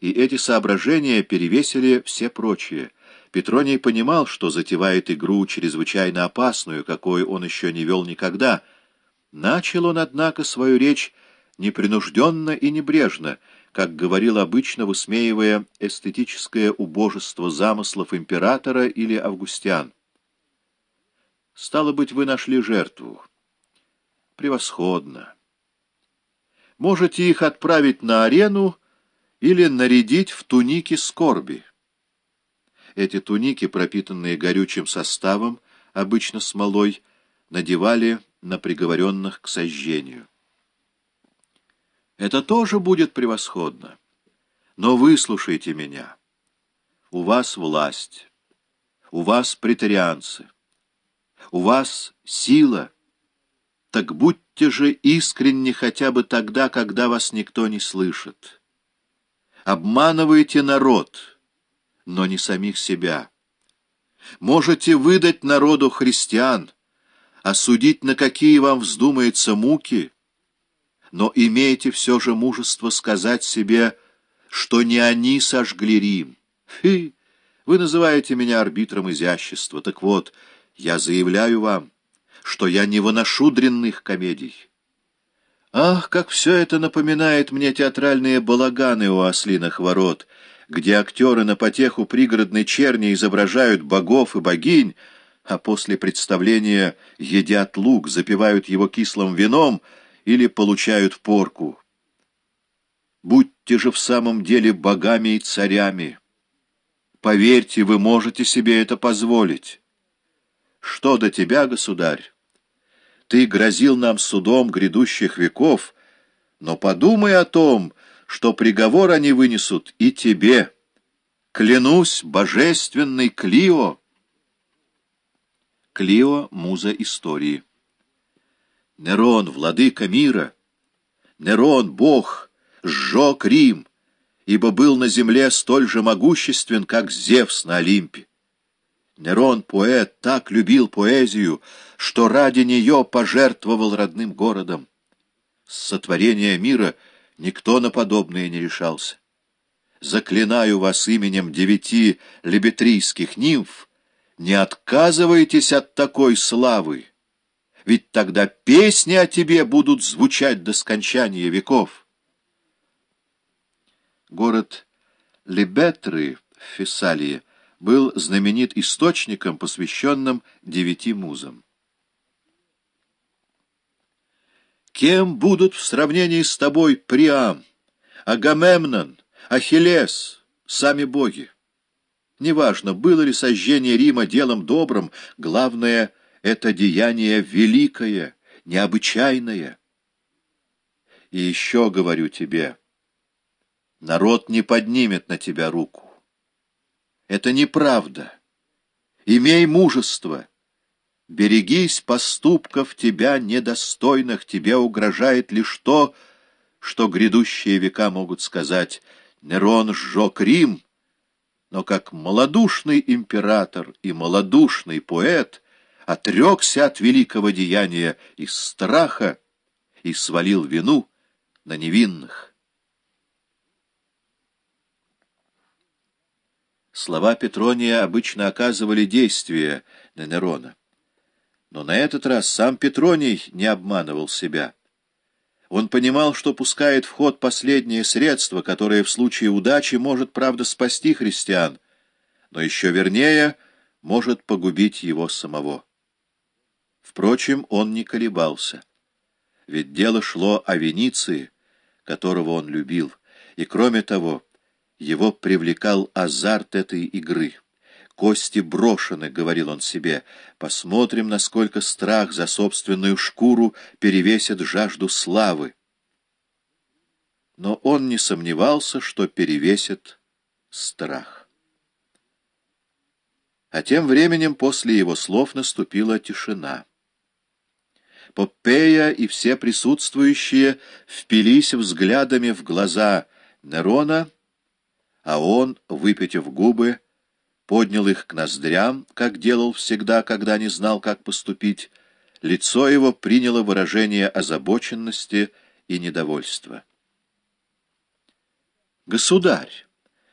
и эти соображения перевесили все прочие. Петроний понимал, что затевает игру чрезвычайно опасную, какой он еще не вел никогда. Начал он, однако, свою речь непринужденно и небрежно, как говорил обычно, высмеивая эстетическое убожество замыслов императора или августян. «Стало быть, вы нашли жертву. Превосходно. Можете их отправить на арену или нарядить в туники скорби». Эти туники, пропитанные горючим составом, обычно смолой, надевали на приговоренных к сожжению. Это тоже будет превосходно. Но выслушайте меня. У вас власть, у вас претарианцы, у вас сила. Так будьте же искренни хотя бы тогда, когда вас никто не слышит. Обманывайте народ, но не самих себя. Можете выдать народу христиан, осудить, на какие вам вздумается муки — но имейте все же мужество сказать себе, что не они сожгли Рим. Фи! Вы называете меня арбитром изящества. Так вот, я заявляю вам, что я не выношу дрянных комедий. Ах, как все это напоминает мне театральные балаганы у ослиных ворот, где актеры на потеху пригородной черни изображают богов и богинь, а после представления едят лук, запивают его кислым вином — или получают порку. Будьте же в самом деле богами и царями. Поверьте, вы можете себе это позволить. Что до тебя, государь? Ты грозил нам судом грядущих веков, но подумай о том, что приговор они вынесут и тебе. Клянусь, божественный Клио. Клио — муза истории. Нерон, владыка мира, Нерон, бог, сжег Рим, ибо был на земле столь же могуществен, как Зевс на Олимпе. Нерон, поэт, так любил поэзию, что ради нее пожертвовал родным городом. С сотворения мира никто на подобное не решался. Заклинаю вас именем девяти лебетрийских нимф, не отказывайтесь от такой славы ведь тогда песни о тебе будут звучать до скончания веков. Город Лебетры в Фессалии был знаменит источником, посвященным девяти музам. Кем будут в сравнении с тобой Приам, Агамемнон, Ахиллес, сами боги? Неважно, было ли сожжение Рима делом добрым, главное — это деяние великое, необычайное. И еще говорю тебе, народ не поднимет на тебя руку. Это неправда. Имей мужество. Берегись поступков тебя недостойных, тебе угрожает лишь то, что грядущие века могут сказать «Нерон сжег Рим», но как малодушный император и малодушный поэт — отрекся от великого деяния из страха и свалил вину на невинных. Слова Петрония обычно оказывали действие на Нерона. Но на этот раз сам Петроний не обманывал себя. Он понимал, что пускает в ход последнее средство, которое в случае удачи может, правда, спасти христиан, но еще вернее может погубить его самого. Впрочем, он не колебался. Ведь дело шло о Вениции, которого он любил, и, кроме того, его привлекал азарт этой игры. «Кости брошены», — говорил он себе, — «посмотрим, насколько страх за собственную шкуру перевесит жажду славы». Но он не сомневался, что перевесит страх. А тем временем после его слов наступила тишина. Попея и все присутствующие впились взглядами в глаза Нерона, а он, выпитив губы, поднял их к ноздрям, как делал всегда, когда не знал, как поступить. Лицо его приняло выражение озабоченности и недовольства. «Государь!»